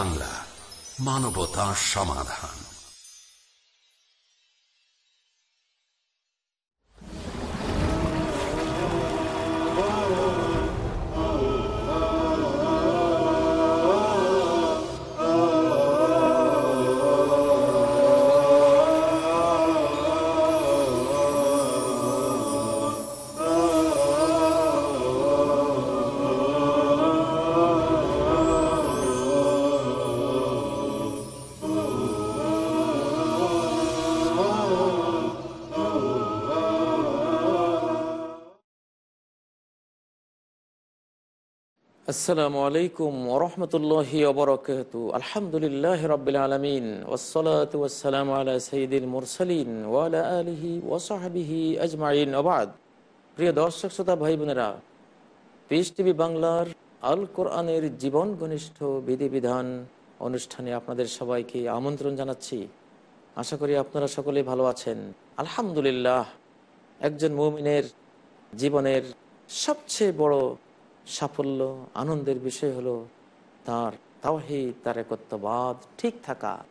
বাংলা মানবতা সমাধান। আসসালামু আলাইকুম ওরহমতুল্লাহি আলহামদুলিল্লাহ রবিল আলমিন। ওসলাত ওসালাম আলা মুরসালিন ওয়ালা আলহি ওসাহাবিহি আজমাইন। ওবাদ প্রিয় দর্শক, শ্রোতা ভাই বোনেরা পিস টিভি বাংলার আল কোরআনের জীবন ঘনিষ্ঠ বিধিবিধান অনুষ্ঠানে আপনাদের সবাইকে আমন্ত্রণ জানাচ্ছি। আশা করি আপনারা সকলে ভালো আছেন। আলহামদুলিল্লাহ, একজন মুমিনের জীবনের সবচেয়ে বড় সাফল্য, আনন্দের বিষয় হলো তার তাওহিদ, তার একত্ববাদ ঠিক থাকা।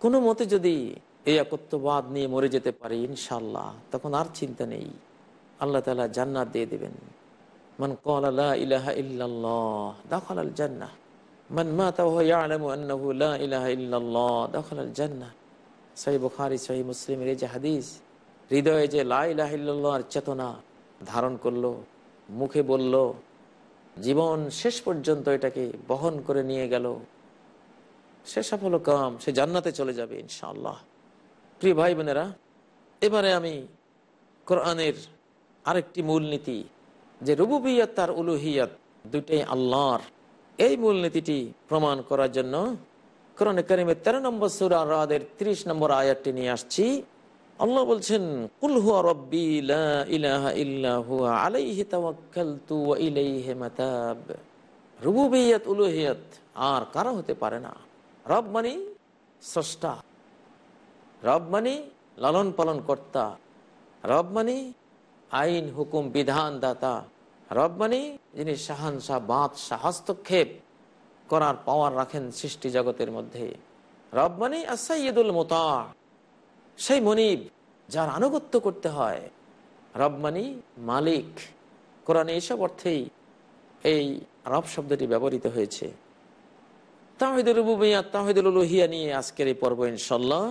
কোনো মতে যদি এই একত্ববাদ নিয়ে মরে যেতে পারে ইনশাল্লাহ তখন আর চিন্তা নেই। আল্লাহ তালা জান্নাত দিয়ে দেবেন। মান কলা ইলাহা আল জান্নাহ। লা আল জান্নাহ। যে হাদিস, হৃদয়ে যে লা চেতনা ধারণ করল, মুখে বলল জীবন শেষ পর্যন্ত এটাকে বহন করে নিয়ে গেল। সে সফল কাম, সে জান্নাতে চলে যাবে ইনশাআল্লাহ। প্রিয় ভাই বোনেরা এবারে আমি কোরআনের আরেকটি মূলনীতি, যে রুবুবিয়াত তার উলুহিয়াত দুইটাই আল্লাহর। এই মূলনীতিটি প্রমাণ করার জন্য কোরআন করিমের তেরো নম্বর সুরা রাদের ত্রিশ নম্বর আয়াতটি নিয়ে আসছি। আল্লাহ বলছেন আর কারও হতে পারে না। রব মানে স্রষ্টা, রব মানে লালন পালন কর্তা, রব মানে আইন, হুকুম, বিধান, দাতা, রব মানে যিনি শাহানশাহ, বাদশাহ, হস্তক্ষেপ করার পাওয়ার রাখেন সৃষ্টি জগতের মধ্যে। রব মানে আসাইদুল মোতা। সেই মনিব, যার আনুগত্য করতে হয় রবমানি মালিক। কোরআনে এসব অর্থেই এই রব শব্দটি ব্যবহৃত হয়েছে। তাহিদুল রুবুমিয়া তাহিদুল উলুহিয়া নিয়ে আজকের এই পর্ব ইনশাল্লাহ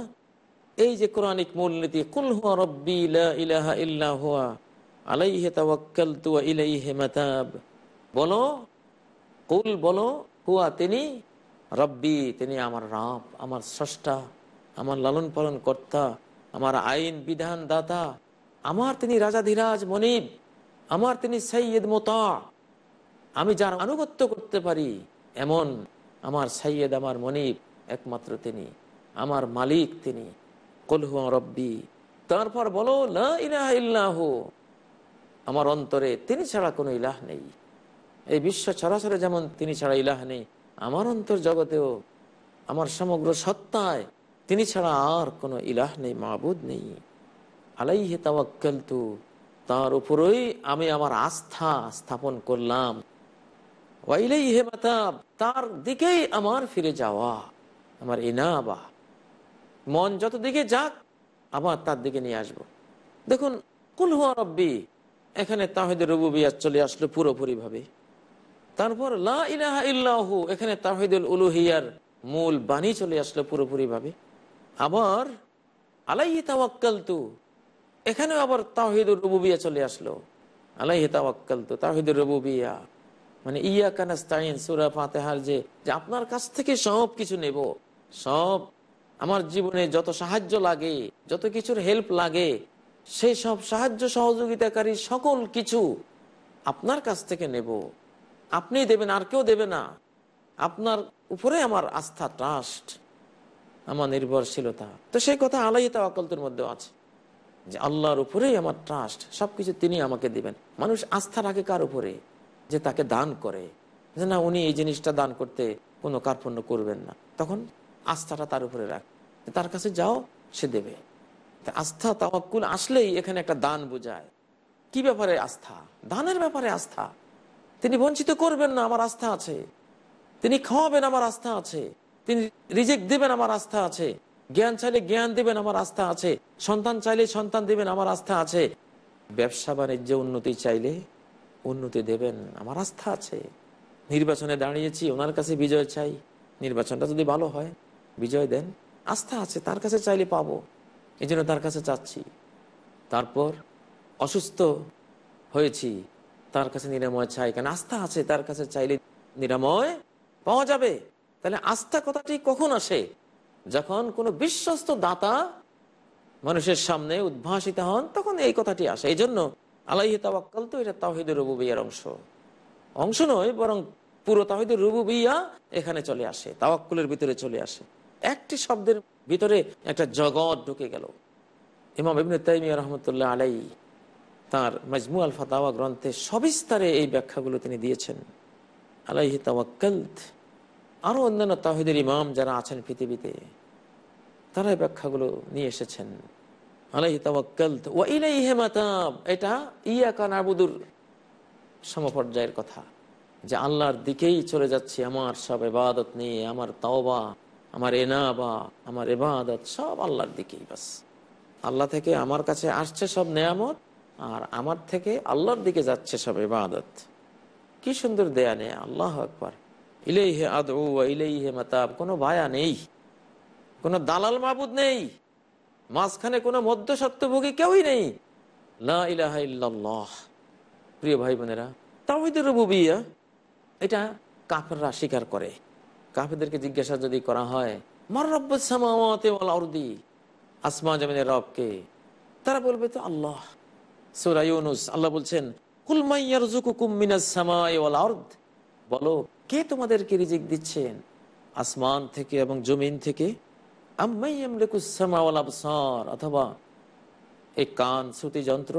এই যে কোরআনিক মূলনীতি, কুল হুয়া রব্বি ইলাহা ইল্লা হুয়া, আলাইহি তাওয়াক্কালতু ওয়া ইলাইহি মাতাব। বলো, কুল বলো, হুয়া তিনি, রব্বি তিনি আমার রব, আমার স্রষ্টা। আমার লালন পালন কর্তা, আমার আইন বিধান দাতা, আমার তিনি রাজাধিরাজ মনিব, আমার তিনি সৈয়দ মোতা। আমি যার আনুগত্য করতে পারি, এমন আমার সৈয়দ, আমার মনিব একমাত্র তিনি, আমার মালিক তিনি। কলহু রব্বি, তারপর বলো ইলাহ আমার অন্তরে তিনি ছাড়া কোনো ইলাহ নেই। এই বিশ্ব ছড়াছড়ে যেমন তিনি ছাড়া ইলাহ নেই, আমার অন্তর জগতেও, আমার সমগ্র সত্তায় তিনি ছাড়া আর কোনো ইলাহ নেই মাহবুদ নেই। আলাইহে তাওয়াক্কাল তু তার উপরই আমি আমার আস্থা স্থাপন করলাম। ওয়াইলাই হে মাতাব, তার দিকেই আমার ফিরে যাওয়া, আমার ইনাবা। মন যত দিকে যাক, আবার তার দিকে নিয়ে আসব। দেখুন, কুল হুয়া রব্বি, এখানে তাহিদের রবুবিয়াত চলে আসলো পুরোপুরি ভাবে তারপর লা ইলাহা ইল্লাহু, এখানে তাহিদুল উলুহিয়ার মূল বাণী চলে আসলো পুরোপুরি ভাবে আবার, আলাইহি তাওয়াক্কাল তু এখানেও আবার তাহিদুর রবুবিয়া চলে আসলো। আলাইহি তাওয়াক্কাল তু তাহিদুর রবুবিয়া। মানে ইয়া কানাস্তাইন সুরা ফাতেহার যে যে আপনার কাছ থেকে সব কিছু নেব। সব, আমার জীবনে যত সাহায্য লাগে, যত কিছুর হেল্প লাগে, সেই সব সাহায্য সহযোগিতাকারী সকল কিছু আপনার কাছ থেকে নেব। আপনি দেবেন, আর কেউ দেবে না। আপনার উপরে আমার আস্থা ট্রাস্ট আমার নির্ভরশীলতা। তো সেই কথা আলাই তাওয়াকলতের মধ্যে আছে। যে আল্লাহর উপরেই আমার ট্রাস্ট সবকিছু তিনি আমাকে দিবেন। মানুষ আস্থা রাখে কার উপরে? যে তাকে দান করে। যে না, উনি এই জিনিসটা দান করতে কোনো কার্পণ্য করবেন না। তখন আস্থাটা তার উপরে রাখ। তার কাছে যাও, সে দেবে। আস্থা, তাওয়াক্কুল আসলেই এখানে একটা দান বোঝায়। কি ব্যাপারে আস্থা? দানের ব্যাপারে আস্থা। তিনি বঞ্চিত করবেন না, আমার আস্থা আছে। তিনি খাওয়াবেন, আমার আস্থা আছে। তিনি রিজেক্ট দেবেন আমার আস্থা আছে। জ্ঞান চাইলে জ্ঞান দেবেন আমার আস্থা আছে। সন্তান চাইলে সন্তান দেবেন আমার আস্থা আছে। ব্যবসা বাণিজ্য উন্নতি চাইলে উন্নতি দেবেন, আমার আস্থা আছে। নির্বাচনে দাঁড়িয়েছি, ওনার কাছে বিজয় চাই। নির্বাচনটা যদি ভালো হয়, বিজয় দেন। আস্থা আছে, তার কাছে চাইলে পাবো। এই জন্য তার কাছে চাচ্ছি তারপর অসুস্থ হয়েছি, তার কাছে নিরাময় চাই। কেন? আস্থা আছে, তার কাছে চাইলে নিরাময় পাওয়া যাবে। তাহলে আস্থা কথাটি কখন আসে? যখন কোনো বিশ্বস্ত দাতা মানুষের সামনে উদ্ভাসিত হন, তখন এই কথাটি আসে। এই জন্য আলাইহ তাওয়াক্কাল তো এটা তাহিদের রবুবিয়ার অংশ। অংশ নয়, বরং পুরো তাহিদের রুবুবিয়া এখানে চলে আসে, তাওয়াক্কুলের ভিতরে চলে আসে। একটি শব্দের ভিতরে একটা জগৎ ঢুকে গেল। ইমাম ইবনে তাইমিয়া রহমতুল্লাহ আলাই তার মজমু আল ফাতাওয়া গ্রন্থে সবিস্তারে এই ব্যাখ্যাগুলো তিনি দিয়েছেন। আলাইহি তাওয়াক্কালত আরও অন্যান্য তাহিদের ইমাম যারা আছেন পৃথিবীতে, তারা এই ব্যাখ্যাগুলো নিয়ে এসেছেন। এটা ইয়াকা নাবুদুর সমপর্যায়ের কথা। যে আল্লাহর দিকেই চলে যাচ্ছি, আমার সব এবাদত নিয়ে, আমার তাওবা, আমার এনাবা, আমার এবাদত সব আল্লাহর দিকেই বাস। আল্লাহ থেকে আমার কাছে আসছে সব নেয়ামত, আর আমার থেকে আল্লাহর দিকে যাচ্ছে সব এবাদত কি সুন্দর দেয়া নেই আল্লাহ একবার ইলেইহে আদৌ ইলেইহে মাতাব। কোনো ভায়া নেই। কোনো দালাল মাবুদ নেই। মাঝখানে কোনো মধ্যসত্ত্বভোগী কেউই নেই। লা ইলাহা ইল্লাল্লাহ। প্রিয় ভাই বোনেরা, তাওহিদের রুবুবিয়া, এটা কাফেররা স্বীকার করে। কাফেরদেরকে জিজ্ঞাসা যদি করা হয়, মার রব্বুস সামাওয়াতি আসমা জামিনের রবকে। তারা বলবে তো আল্লাহ। সূরা ইউনুস, আল্লাহ বলছেন, কুল মাইয়ারযুকুকুম মিনাস সামাই ওয়াল বলো কে তোমাদেরকে রিজিক দিচ্ছেন? আসমান থেকে এবং জমিন থেকে? অথবা এই কান, শ্রুতি যন্ত্র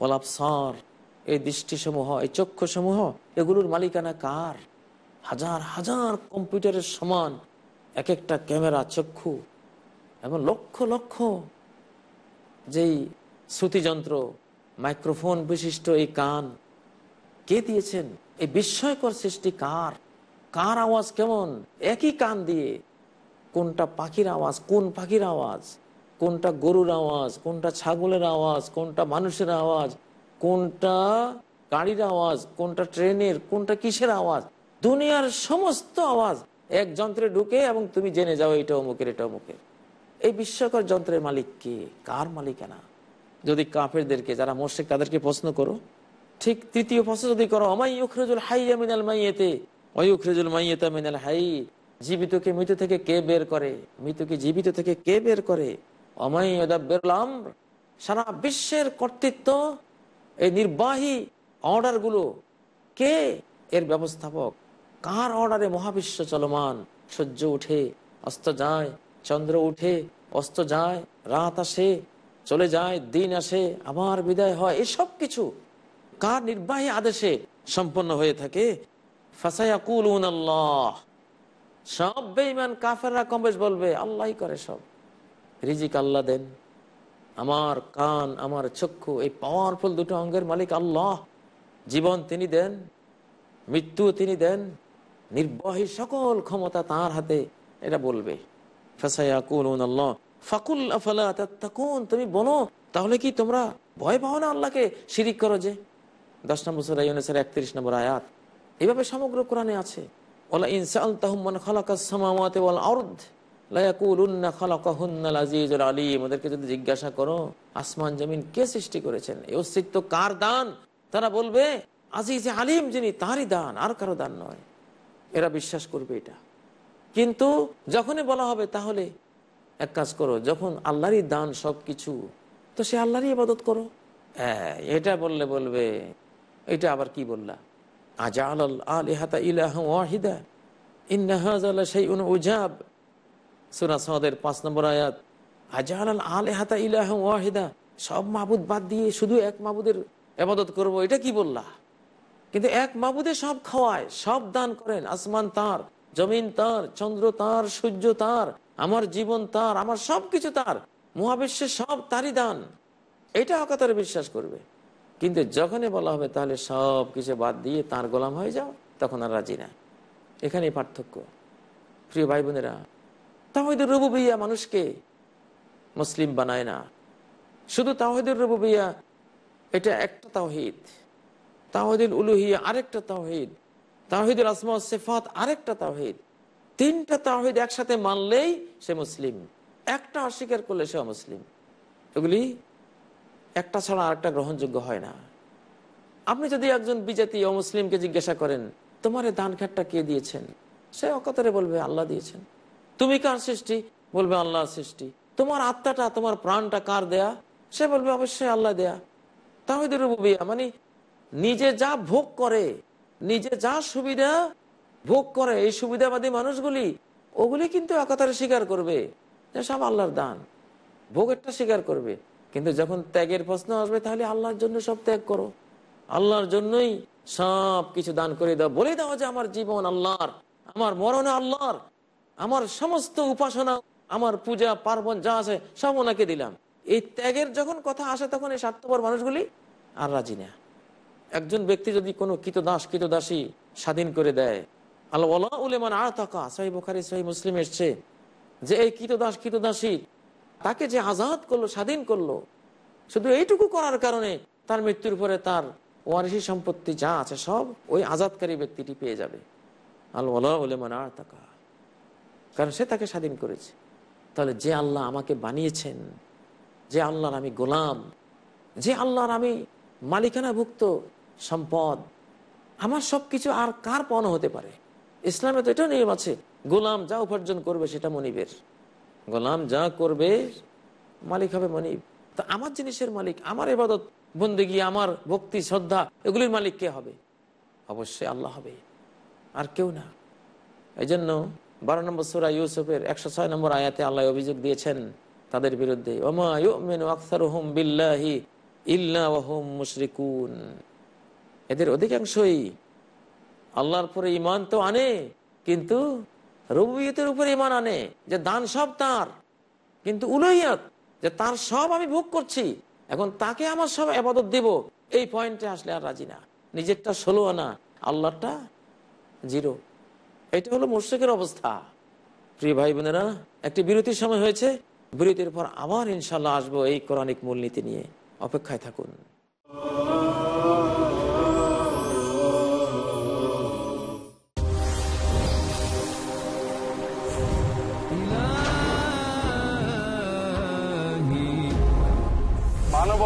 ওয়াল আবসার, এই দৃষ্টিসমূহ, এই চক্ষুসমূহ, এগুলোর মালিকানা কার? হাজার হাজার কম্পিউটারের সমান এক একটা ক্যামেরা, চক্ষু, এবং লক্ষ লক্ষ যেই শ্রুতিযন্ত্র মাইক্রোফোন বিশিষ্ট এই কান, কে দিয়েছেন? এই বিস্ময়কর সৃষ্টি কার? কার আওয়াজ কেমন? একই কান দিয়ে। কোনটা পাখির আওয়াজ? কোন পাখির আওয়াজ? কোনটা গরুর আওয়াজ? কোনটা ছাগলের আওয়াজ? কোনটা মানুষের আওয়াজ? কোনটা গাড়ির আওয়াজ? কোনটা ট্রেনের? কোনটা কিসের আওয়াজ? দুনিয়ার সমস্ত আওয়াজ এক যন্ত্রে ঢুকে এবং তুমি জেনে যাও এটা অমুকের এটা অমুকের। এই বিস্ময়কর যন্ত্রের মালিক কে? কার মালিকানা? যদি কাফেরদেরকে, যারা মোর্শেক তাদেরকে প্রশ্ন করো। ঠিক তৃতীয় প্রশ্ন যদি করো আমাই ইউখরেজুল হাইয়া মিনাল মাইয়েতে? ওয়ুখরেজুল মাইয়েতা মিনাল হাই। জীবিতকে মৃত থেকে কে বের করে? মৃতকে জীবিত থেকে কে বের করে? অমাই বেরলাম সারা বিশ্বের কর্তৃত্ব এই নির্বাহী অর্ডারগুলো কে? এর ব্যবস্থাপক। কার অর্ডারে মহাবিশ্ব চলমান? সূর্য উঠে, অস্ত যায়, চন্দ্র উঠে, অস্ত যায়, রাত আসে, চলে যায়, দিন আসে, আবার বিদায় হয়। এসব কিছু কার নির্বাহী আদেশে সম্পন্ন হয়ে থাকে। ফাসায়াকুলুন আল্লাহ সব বেঈমান কাফেররা কমবেশ বলবে আল্লাহই করে সব। রিজিক আল্লাহ দেন। আমার কান, আমার চক্ষু, এই পাওয়ারফুল দুটো অঙ্গের মালিক আল্লাহ। জীবন তিনি দেন, মৃত্যু তিনি দেন। নির্বাহী সকল ক্ষমতা তার হাতে। এটা বলবে। ফাকুল তুমি বলো, তাহলে কি তোমরা ভয় পাও না আল্লাহকে? শিরিক করো যে। দশ নম্বর সুরাইনের একত্রিশ নম্বর আয়াত। এভাবে সমগ্র কোরআনে আছে। ওলা ইনসাল ওদেরকে যদি জিজ্ঞাসা করো, আসমান, জমিন কে সৃষ্টি করেছেন? অস্তিত্ব কার দান? তারা বলবে যিনি দান, আর দান নয়। এরা বিশ্বাস করবে এটা। কিন্তু যখনই বলা হবে, তাহলে এক কাজ করো, যখন আল্লাহরই দান সবকিছু, তো সে আল্লাহরই ইবাদত করো। হ্যাঁ এটা বললে বলবে এটা আবার কি বললা? আল ইলাহ ওয়াহিদা। সেই উজাব। সুরা সদের পাঁচ নম্বর আয়াত। আলে ইলাহ ওয়াহিদা। সব মাবুদ বাদ দিয়ে শুধু এক মাবুদের এবাদত করব, এটা বললা? কিন্তু এক মাবুদে সব খাওয়ায়, সব দান করেন, আসমান তার, জমিন তার, চন্দ্র তার, সূর্য তার, আমার জীবন তার, আমার সব কিছু তার। মহাবিশ্বের সব তারই দান। এটা অকাতারে বিশ্বাস করবে। কিন্তু যখনই বলা হবে তাহলে সব কিছু বাদ দিয়ে তার গোলাম হয়ে যাও, তখন আর রাজি না। এখানে পার্থক্য। প্রিয় ভাই বোনেরা তাহিদুর রবুবিয়া মানুষকে মুসলিম বানায় না। শুধু তাহিদুর রবুবিয়া, এটা একটা তাওহিদ। তাহিদুল উলুহিয়া আরেকটা তাওহিদ। তাহিদুল আসমা সেফাত আরেকটা তাওহিদ। তিনটা তাওহিদ একসাথে মানলেই সে মুসলিম। একটা অস্বীকার করলে সে মুসলিম। এগুলি একটা ছাড়া আরেকটা গ্রহণযোগ্য হয় না। আপনি যদি একজন বিজাতি অমুসলিমকে জিজ্ঞাসা করেন, তোমার দান খাটটা কে দিয়েছেন? সে অকাতরে বলবে, আল্লাহ দিয়েছেন। তুমি কার সৃষ্টি? বলবে আল্লাহ সৃষ্টি। তোমার আত্মাটা, তোমার প্রাণটা কার দেয়া? সে বলবে, অবশ্যই আল্লাহ দেয়া। তাহিদুর রুবিয়া মানে নিজে যা ভোগ করে, নিজে যা সুবিধা ভোগ করে, এই সুবিধাবাদী মানুষগুলি, ওগুলি কিন্তু একাতারে স্বীকার করবে যে সব আল্লাহর দান। ভোগেরটা স্বীকার করবে। কিন্তু যখন ত্যাগের প্রশ্ন আসবে, তাহলে আল্লাহর জন্য সব ত্যাগ করো। আল্লাহর জন্যই সব কিছু দান করে দাও। বলে দাও যে আমার জীবন আল্লাহর, আমার মরণ আল্লাহর, আমার সমস্ত উপাসনা, আমার পূজা, পার্বণ যা আছে সব ওনাকে দিলাম। এই ত্যাগের যখন কথা আসে, তখন এই স্বার্থপর মানুষগুলি আর রাজি না। একজন ব্যক্তি যদি কোনো কৃতদাস, কৃতদাসী স্বাধীন করে দেয় আল্লাহ উলেমান আর থাকা সাহি বোখারি, সাহি মুসলিম এসছে যে এই কৃতদাস, কৃতদাসী তাকে যে আজাদ করল, স্বাধীন করল, শুধু এইটুকু করার কারণে তার মৃত্যুর পরে তার ওয়ারিসি সম্পত্তি যা আছে সব ওই আজাদকারী ব্যক্তিটি পেয়ে যাবে। কারণ সে তাকে স্বাধীন করেছে। তাহলে যে আল্লাহ আমাকে বানিয়েছেন, যে আল্লাহর আমি গোলাম, যে আল্লাহর আমি মালিকানাভুক্ত সম্পদ, আমার সব কিছু আর কার পণ হতে পারে? ইসলামে তো এটাও নিয়ম আছে, গোলাম যা উপার্জন করবে সেটা মনিবের। গোলাম যা করবে, মালিক হবে মনিব। তা আমার জিনিসের মালিক, আমার এবাদত বন্দিগি, আমার ভক্তি, শ্রদ্ধা, এগুলির মালিক কে হবে? অবশ্যই আল্লাহ হবে। আর কেউ না। এই জন্য বারো নম্বর সুরা ইউসুফের একশো ছয় নম্বর আয়াতে আল্লাহ অভিযোগ দিয়েছেন তাদের বিরুদ্ধে এদের অধিকাংশই আল্লাহর পরে ইমান তো আনে, কিন্তু রবুয়তের উপরে ইমান আনে, যে দান সব তার। কিন্তু উলহিয়াত যে তার সব আমি ভোগ করছি, এখন তাকে আমার সব আবাদত দেব, এই পয়েন্টে আসলে আর রাজি না। নিজেরটা ষোলো আনা আল্লাহটা জিরো। এটা হলো মুর্শিকের অবস্থা। প্রিয় ভাই বোনেরা, একটি বিরতির সময় হয়েছে। বিরতির পর আবার ইনশাল্লাহ আসব এই কোরআনিক মূলনীতি নিয়ে। অপেক্ষায় থাকুন।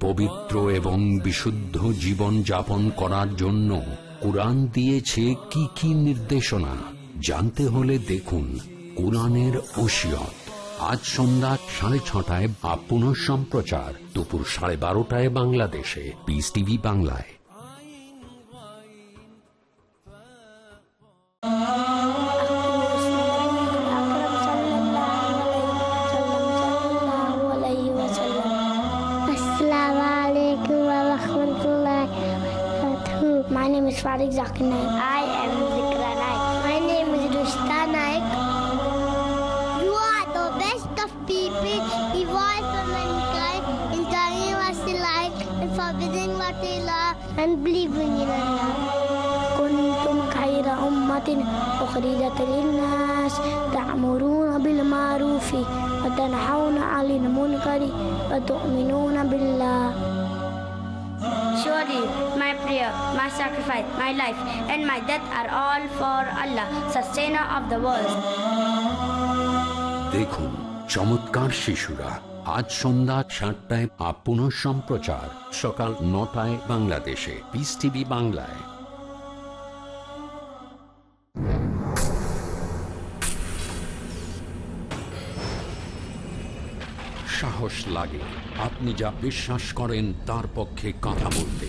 পবিত্র এবং বিশুদ্ধ জীবন যাপন করার জন্য কোরআন দিয়েছে কি কি নির্দেশনা? জানতে হলে দেখুন কোরআনের ওসিয়ত। আজ সন্ধ্যা সাড়ে ছটায় বা সম্প্রচার দুপুর সাড়ে বারোটায় বাংলাদেশে। পিস টিভি বাংলায়। Farid Zakir Naik. I am Zikra Naik. My name is Rushta Naik. You are the best of people, evolved for mankind, in telling what they like, and forbidding what they love, and believing in Allah. كنتم خير أمة أخرجت للناس تأمرون بالمعروف وتنحون عن المنكر وتؤمنون بالله prayer, my sacrifice, my life, and my death are all for Allah, sustainer of the world. দেখুন চমৎকার শিশুরা আজ সন্ধ্যা সাতটায় আপন সম্প্রচার সকাল নটায় বাংলাদেশে পিস টিভি বাংলায় সাহস লাগে আপনি যা বিশ্বাস করেন তার পক্ষে কথা বলতে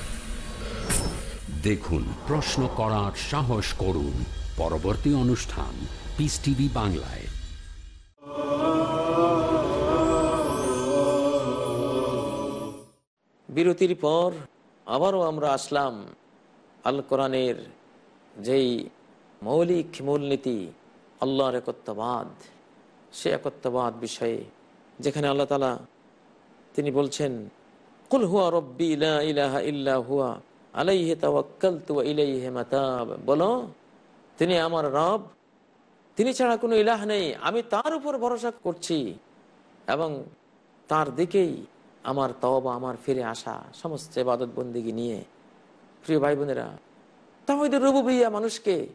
দেখুন, প্রশ্ন করার সাহস করুন। পরবর্তী অনুষ্ঠান পিস টিভি বাংলায়। বিরতির পর আবারও আমরা আসলাম আল কোরআনের যেই মৌলিক মূলনীতি, আল্লাহর একত্ববাদ। সে একত্ববাদ বিষয়ে যেখানে আল্লাহ তালা তিনি বলছেন, কুল হুয়া রব্বি ইলাহা ইল্লা হুয়া। ইলাইহি মাতাব। বলো, তিনি আমার রব, তিনি ছাড়া কোনো ইলাহ নেই, আমি তার উপর ভরসা করছি এবং তার দিকেই আমার তওবা, আমার ফিরে আসা, সমস্ত ইবাদত বন্দিগি নিয়ে। প্রিয় ভাই বোনেরা তাহিদের রবুবিয়া মানুষকে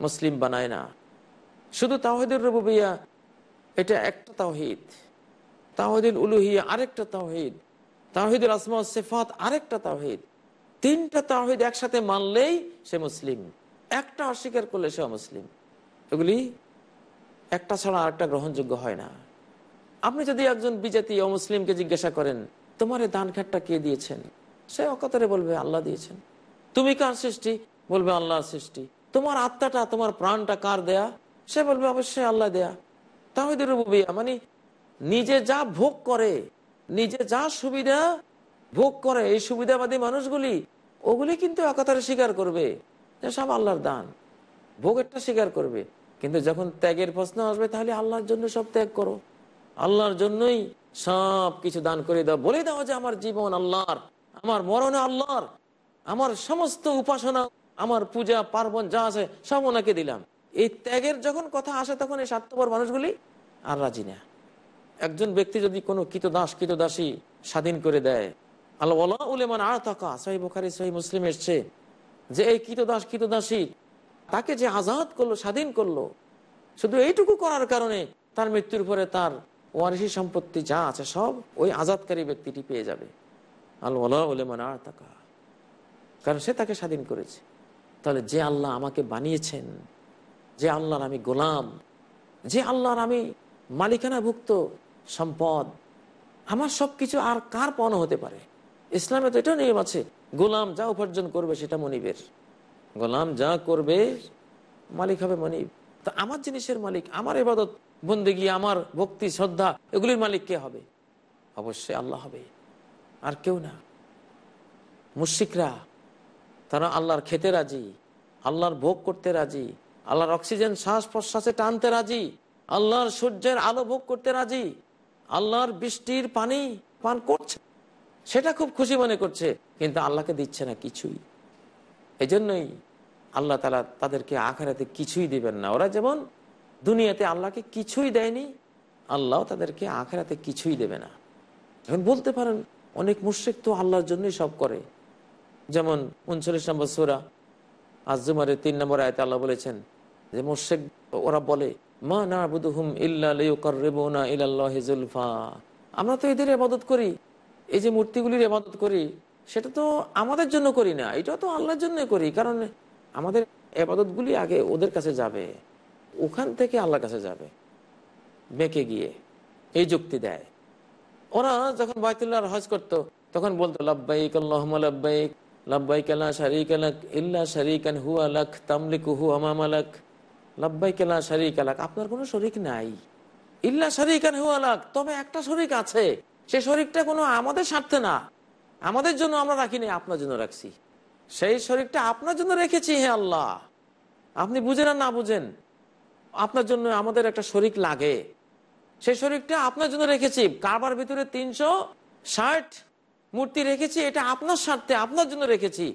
মুসলিম বানায় না। শুধু তাহিদের রবুবিয়া, এটা একটা তাওহিদ। তাহিদুল উলুহিয়া আরেকটা তাওহিদ। তাহিদুল আসমা সেফাত আরেকটা তাওহিদ। তিনটা তাওহিদ একসাথে মানলেই সে মুসলিম। একটা অস্বীকার করলে সে মুসলিম। এগুলি একটা ছাড়া আরেকটা গ্রহণযোগ্য হয় না। আপনি যদি একজন বিজাতি অমুসলিমকে জিজ্ঞাসা করেন, তোমার এই দান খাটটা কে দিয়েছেন? সে অকাতরে বলবে, আল্লাহ দিয়েছেন। তুমি কার সৃষ্টি? বলবে, আল্লাহর সৃষ্টি। তোমার আত্মাটা, তোমার প্রাণটা কার দেয়া? সে বলবে, অবশ্যই আল্লাহ দেয়া। তাহিদুর মানে নিজে যা ভোগ করে, নিজে যা সুবিধা ভোগ করে এই সুবিধাবাদী মানুষগুলি, ওগুলি কিন্তু একাতারে স্বীকার করবে। সব আল্লাহর দান। ভোগেরটা স্বীকার করবে। কিন্তু যখন ত্যাগের প্রশ্ন আসবে, তাহলে আল্লাহর জন্য সব ত্যাগ করো। আল্লাহর জন্যই সব কিছু দান করে দাও। বলে দাও যে আমার জীবন আল্লাহর, আমার মরণে আল্লাহর, আমার সমস্ত উপাসনা, আমার পূজা, পার্বণ যা আছে, সব ওনাকে দিলাম। এই ত্যাগের যখন কথা আসে, তখন এই স্বার্থপর মানুষগুলি আর রাজি না। একজন ব্যক্তি যদি কোনো কিতদাস, কিতদাসী স্বাধীন করে দেয় মুসলিম এসছে যে এই কিতদাস, কিতদাসী তাকে যে আজাদ করল, স্বাধীন করল, শুধু এইটুকু করার কারণে তার মৃত্যুর পরে তার ওয়ারিসি সম্পত্তি যা আছে সব ওই আজাদকারী ব্যক্তিটি পেয়ে যাবে। আল্লাহ উলেমান আর তাকা কারণ সে তাকে স্বাধীন করেছে। তাহলে যে আল্লাহ আমাকে বানিয়েছেন, যে আল্লাহর আমি গোলাম, যে আল্লাহর আমি মালিকানাভুক্ত সম্পদ, আমার সব কিছু আর কার পণ হতে পারে? ইসলামে তো এটা নিয়ম আছে, গোলাম যা উপার্জন করবে সেটা মনিবের। গোলাম যা করবে, মালিক হবে মনিব। তো আমার জিনিসের মালিক, আমার এবাদত বন্দেগি, আমার ভক্তি, শ্রদ্ধা, এগুলির মালিক কে হবে? অবশ্যই আল্লাহ হবে। আর কেউ না। মুশিকরা তারা আল্লাহর খেতে রাজি, আল্লাহর ভোগ করতে রাজি, আল্লাহর অক্সিজেন, শ্বাস প্রশ্বাসে টানতে রাজি, আল্লাহর সূর্যের আলো ভোগ করতে রাজি, আল্লাহর বৃষ্টির পানি পান করছে। সেটা খুব খুশি মনে করছে, কিন্তু আল্লাহকে দিচ্ছে না কিছুই। এই জন্যই আল্লাহ তালা তাদেরকে আখারাতে কিছুই দিবেন না। ওরা যেমন দুনিয়াতে আল্লাহকে কিছুই দেয়নি আল্লাহ তাদেরকে আখারাতে কিছুই দেবে না। এখন বলতে পারেন, অনেক মুশ্রিক তো আল্লাহর জন্যই সব করে। যেমন উনচল্লিশ নম্বর সোরা আজমারের তিন নম্বর আয়তে আল্লাহ বলেছেন যে মোর্শেক ওরা বলে, মা না বুধুহুম ইল্লা ইলাল্লাহিজুলফা আমরা তো এদের এবাদত করি। এই যে মূর্তিগুলির এবাদত করি, সেটা তো আমাদের জন্য করি না এটা তো আল্লাহর জন্য করি, কারণ আমাদের এবাদতগুলি আগে ওদের কাছে যাবে, ওখান থেকে আল্লাহর কাছে যাবে, বেঁকে গিয়ে এই যুক্তি দেয়। ওরা যখন বায়তুল্লাহর হজ করতো, তখন বলতো, লাব্বাইক শারিক হু আলাক হু শারিক আলাক আপনার কোনো শরিক নাই। ইল্লা শারিকান হু আলাক তবে একটা শরিক আছে। সে শরিকটা কোনো আমাদের স্বার্থে না। আমাদের জন্য আমরা রাখিনি, আপনার জন্য রাখছি। সেই শরিকটা আপনার জন্য রেখেছি হে আল্লাহ। আপনি বুঝেন আর না বুঝেন, আপনার জন্য আমাদের একটা শরিক লাগে। সেই শরিকটা আপনার জন্য রেখেছি। কারবার ভিতরে তিনশো ষাট মূর্তি রেখেছি, এটা আপনার স্বার্থে, আপনার জন্য রেখেছি।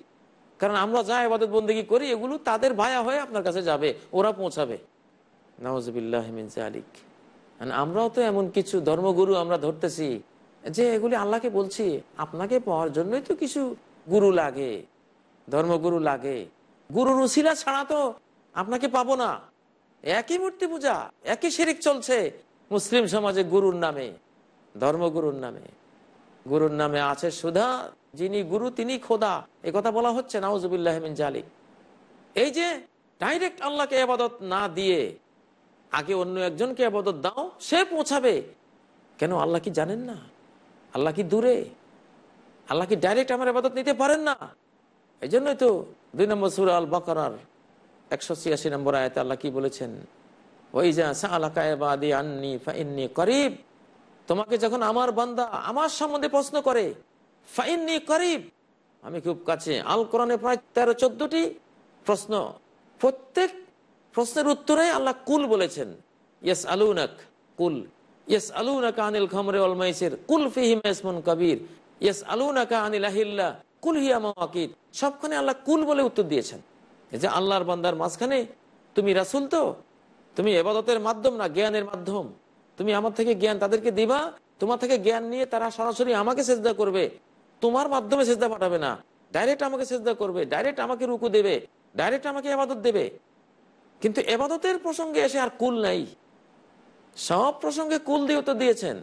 কারণ আমরা যা এবাদত বন্দেগী করি, এগুলো তাদের ভায়া হয়ে আপনার কাছে যাবে, ওরা পৌঁছাবে। নওয়াজবিল্লাহমিন আলিক আমরাও তো এমন কিছু ধর্মগুরু আমরা ধরতেছি যে এগুলি আল্লাহকে বলছি, আপনাকে পাওয়ার জন্যই তো কিছু গুরু লাগে, ধর্মগুরু লাগে। গুরু উশিলা ছাড়া তো আপনাকে পাবো না। একই মূর্তি পূজা, একই শিরিক চলছে মুসলিম সমাজে গুরুর নামে, ধর্মগুরুর নামে। গুরুর নামে আছে সুধা, যিনি গুরু, তিনি খোদা। এ কথা বলা হচ্ছে নাউজুবিল্লাহমিন জালি এই যে ডাইরেক্ট আল্লাহকে আবাদত না দিয়ে আগে অন্য একজনকে আবাদত দাও, সে পৌঁছাবে। কেন, আল্লাহ কি জানেন না? আল্লাহ কি দূরে? আল্লাহ কি ডাইরেক্ট আমার আবাদত নিতে পারেন না? এই জন্যই তো দুই নম্বর সুর আল বাকার একশো ছিয়াশি নম্বর আয়তে আল্লাহ কি বলেছেন? ওই যা ফাইন্নি করিব তোমাকে যখন আমার বান্দা আমার সম্বন্ধে প্রশ্ন করে ফাইন্নি করিব আমি খুব কাছে আল কোরআনে প্রায় তেরো চোদ্দটি প্রশ্ন, প্রত্যেক প্রশ্নের উত্তরে আল্লাহ কুল বলেছেন। ইয়েস আলুনাক কুল। খমরে কুল কবির। ইয়েস আনিল কুল হিয়া সবখানে আল্লাহ কুল বলে উত্তর দিয়েছেন। যে বান্দার মাঝখানে তুমি রাসুল তো? তুমি এবাদতের মাধ্যম না, জ্ঞানের মাধ্যম? তুমি আমার থেকে জ্ঞান তাদেরকে দিবা? তোমার থেকে জ্ঞান নিয়ে তারা সরাসরি আমাকে সেজদা করবে। তোমার মাধ্যমে সেজদা পাঠাবে না। ডাইরেক্ট আমাকে সেজদা করবে, ডাইরেক্ট আমাকে রুকু দেবে, ডাইরেক্ট আমাকে এবাদত দেবে। কিন্তু এবাদতের প্রসঙ্গে এসে আর কুল নাই। সব প্রসঙ্গে কুল দিয়ে তো দিয়েছেন।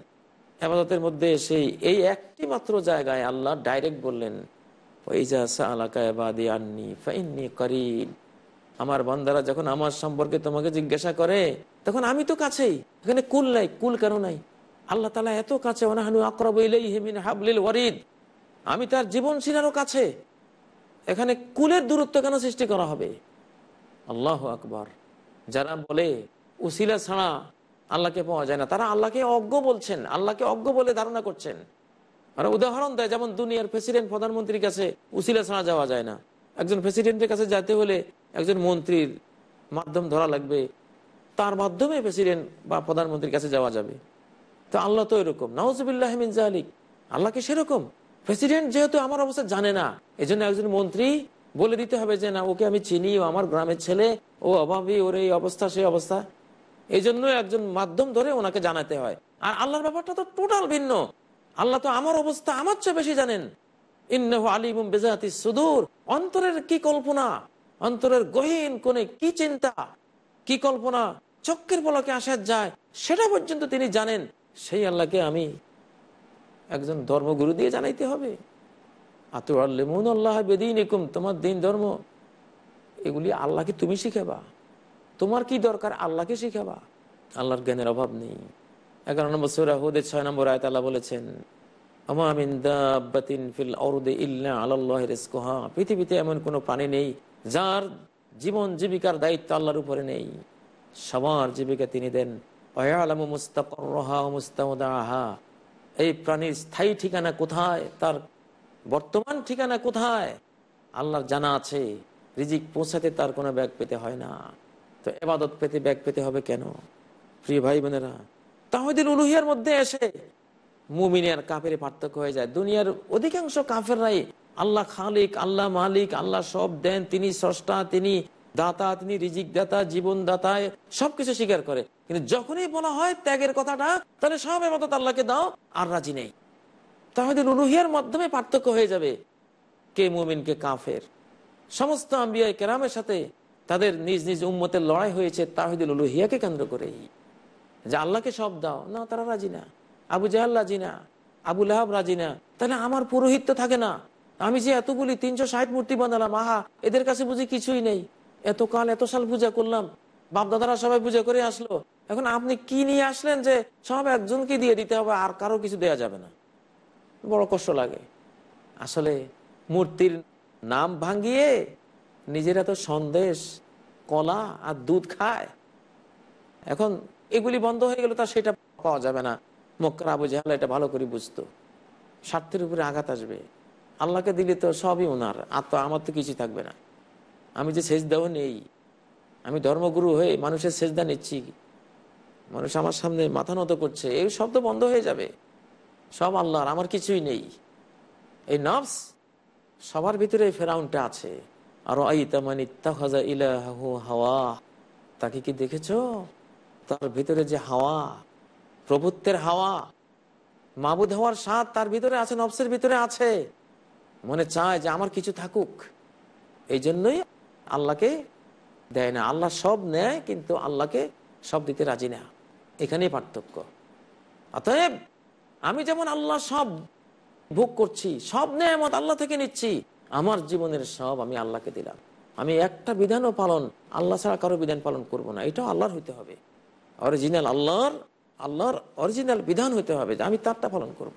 এবাদতের মধ্যে সেই এই একটি মাত্র জায়গায় আল্লাহ ডাইরেক্ট বললেন আমার বান্দারা যখন আমার সম্পর্কে তোমাকে জিজ্ঞাসা করে, তখন আমি তো কাছেই। এখানে কুল নাই, কুল কেন নাই। আল্লাহ তালা এত কাছে হেমিন হাবলিল ওয়ারিদ। আমি তার জীবন শিরারও কাছে। এখানে কুলের দূরত্ব কেন সৃষ্টি করা হবে? আল্লাহ আকবর। যারা বলে উসিলা ছাড়া আল্লাহকে পাওয়া যায় না। তারা আল্লাহকে অজ্ঞ বলছেন, আল্লাহকে অজ্ঞ বলে ধারণা করছেন। আর উদাহরণ দেয়, যেমন দুনিয়ার প্রেসিডেন্ট প্রধানমন্ত্রীর কাছে উসিলা ছাড়া যাওয়া যায় না। একজন প্রেসিডেন্টের কাছে যেতে হলে একজন মন্ত্রীর মাধ্যম ধরা লাগবে। তার মাধ্যমে প্রেসিডেন্ট বা প্রধানমন্ত্রীর কাছে যাওয়া যাবে। তো আল্লাহ তো এরকম। নওয়াজবিল্লাহমিন জালিক আল্লাহকে সেরকম? প্রেসিডেন্ট যেহেতু আমার অবস্থা জানে না এই জন্য একজন মন্ত্রী বলে দিতে হবে যে, না, ওকে আমি চিনি, ও আমার গ্রামের ছেলে, ও অভাবী, ওর এই অবস্থা, সেই অবস্থা। এই জন্য একজন মাধ্যম ধরে ওনাকে জানাতে হয়। আর আল্লাহর ব্যাপারটা তো টোটাল ভিন্ন। আল্লাহ তো আমার অবস্থা আমার চেয়ে বেশি জানেন। ইন্নহ আলিম বেজাতি সুদূর। অন্তরের কি কল্পনা? অন্তরের গহীন কোনে কি চিন্তা? কি কল্পনা? চক্কের পলকে আসা যায়। সেটা পর্যন্ত তিনি জানেন। সেই আল্লাহকে আমি একজন ধর্মগুরু দিয়ে জানাইতে হবে। আতুয়াল্লিমুন আল্লাহ বেদিন একুম তোমার দিন ধর্ম। এগুলি আল্লাহকে তুমি শিখাবা। তোমার কি দরকার? আল্লাহকে শিখাবা। আল্লাহর জ্ঞানের অভাব নেই। এগারো নম্বর সৌরা হুদের ছয় নম্বর আয়ত আল্লাহ বলেছেন পৃথিবীতে এমন কোনো প্রাণী নেই যার জীবন জীবিকার দায়িত্ব উপরে নেই। সবার জীবিকা তিনি দেন। এই প্রাণীর স্থায়ী ঠিকানা কোথায়? তার বর্তমান ঠিকানা কোথায়? আল্লাহর জানা আছে। রিজিক পৌঁছাতে তার কোনো ব্যাগ পেতে হয় না। তো এবাদত পেতে, ব্যাগ পেতে হবে কেন? প্রিয় ভাই বোনেরা তাহদিন উলুহিয়ার মধ্যে এসে মুমিনে আর কাফের পার্থক্য হয়ে যায়। দুনিয়ার অধিকাংশ কাফেররাই আল্লাহ খালিক, আল্লাহ মালিক, আল্লাহ সব দেন, তিনি স্রষ্টা, তিনি দাতা, তিনি রিজিক দাতা জীবন দাতা সবকিছু স্বীকার করে। কিন্তু যখনই বলা হয় ত্যাগের কথাটা, তাহলে সব এমত আল্লাহকে দাও, আর রাজি নেই। তাহলে উলুহিয়ার মাধ্যমে পার্থক্য হয়ে যাবে কে মুমিন, কে কাফের। সমস্ত আম্বিয়া কেরামের সাথে তাদের নিজ নিজ উম্মতের লড়াই হয়েছে তাহিদুল উলুহিয়াকে কেন্দ্র করেই। যে আল্লাহকে সব দাও, না, তারা রাজি না। আবু জাহাল রাজি না, আবু লাহাব রাজি না। তাহলে আমার পুরোহিত তো থাকে না। আমি যে এতগুলি তিনশো ষাট মূর্তি বানালাম, আহা, এদের কাছে বুঝি কিছুই নেই। এত কাল, এত সাল পূজা করলাম বাপ দাদারা সবাই পূজা করে আসলো। এখন আপনি কি নিয়ে আসলেন যে সব একজনকে দিয়ে দিতে হবে, আর কারও কিছু দেয়া যাবে না? বড় কষ্ট লাগে। আসলে মূর্তির নাম ভাঙ্গিয়ে নিজেরা তো সন্দেশ, কলা আর দুধ খায়। এখন এগুলি বন্ধ হয়ে গেলে তার সেটা পাওয়া যাবে না। মক্কার আবু জাহাল এটা ভালো করে বুঝতো। স্বার্থের উপরে আঘাত আসবে। আল্লাহকে দিলে তো সবই ওনার তো আমার তো কিছু থাকবে না। আমি যে সেজদাও নেই। আমি ধর্মগুরু হয়ে মানুষের সেজদা নিচ্ছি। মানুষ আমার সামনে মাথা নত করছে। এই তো বন্ধ হয়ে যাবে। সব আল্লাহর, আমার কিছুই নেই। এই নফস সবার ভিতরে ফেরাউনটা আছে। ইলাহু হাওয়া। তাকে কি দেখেছ? তার ভিতরে যে হাওয়া, প্রভুত্বের হাওয়া, মাবুদ হওয়ার স্বাদ তার ভিতরে আছে, নফসের ভিতরে আছে। মনে চায় যে আমার কিছু থাকুক। এই জন্যই আল্লাহকে দেয় না। আল্লাহ সব নেয়, কিন্তু আল্লাহকে সব দিতে রাজি না। এখানেই পার্থক্য। অতএব আমি যেমন আল্লাহ সব ভোগ করছি, সব নেয়ামত আল্লাহ থেকে নিচ্ছি আমার জীবনের সব আমি আল্লাহকে দিলাম। আমি একটা বিধানও পালন, আল্লাহ ছাড়া কারও বিধান পালন করব না। এটাও আল্লাহর হইতে হবে। অরিজিনাল আল্লাহর আল্লাহর অরিজিনাল বিধান হইতে হবে যে আমি তারটা পালন করব।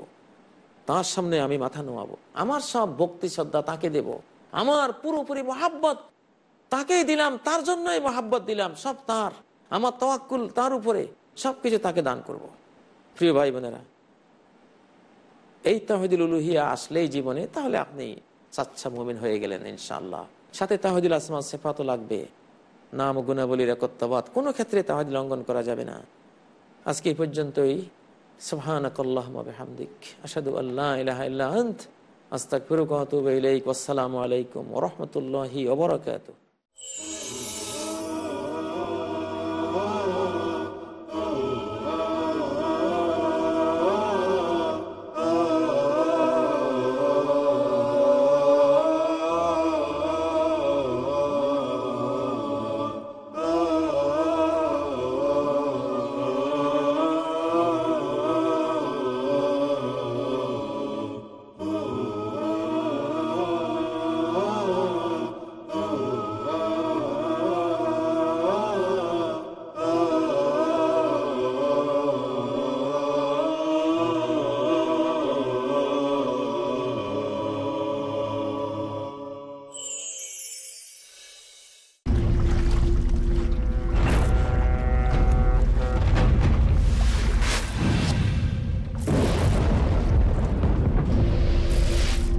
তার সামনে আমি মাথা নোয়াবো। আমার সব ভক্তি শ্রদ্ধা তাকে দেব। আমার পুরোপুরি মহাব্বত তাকেই দিলাম, তার জন্যই মহাব্বত দিলাম, সব তার। আমার তওয়াক্কুল তার উপরে সবকিছু তাকে দান করব। প্রিয় ভাই বোনেরা, এই তাহিদুল উলুহিয়া আসলেই জীবনে তাহলে আপনি চাচ্ছা মুমিন হয়ে গেলেন ইনশাআল্লাহ। সাথে তাহিদুল আসমান সেফাতও লাগবে। নাম গুণাবলীর একত্রবাদ কোনো ক্ষেত্রে তাহাজ লঙ্ঘন করা যাবে না। আজকে এই পর্যন্তই। সুবহানাকাল্লাহুম্মা আসাদু আল্লাহ ইলাইক। ওয়াসসালামু আলাইকুম রহমতুল্লাহি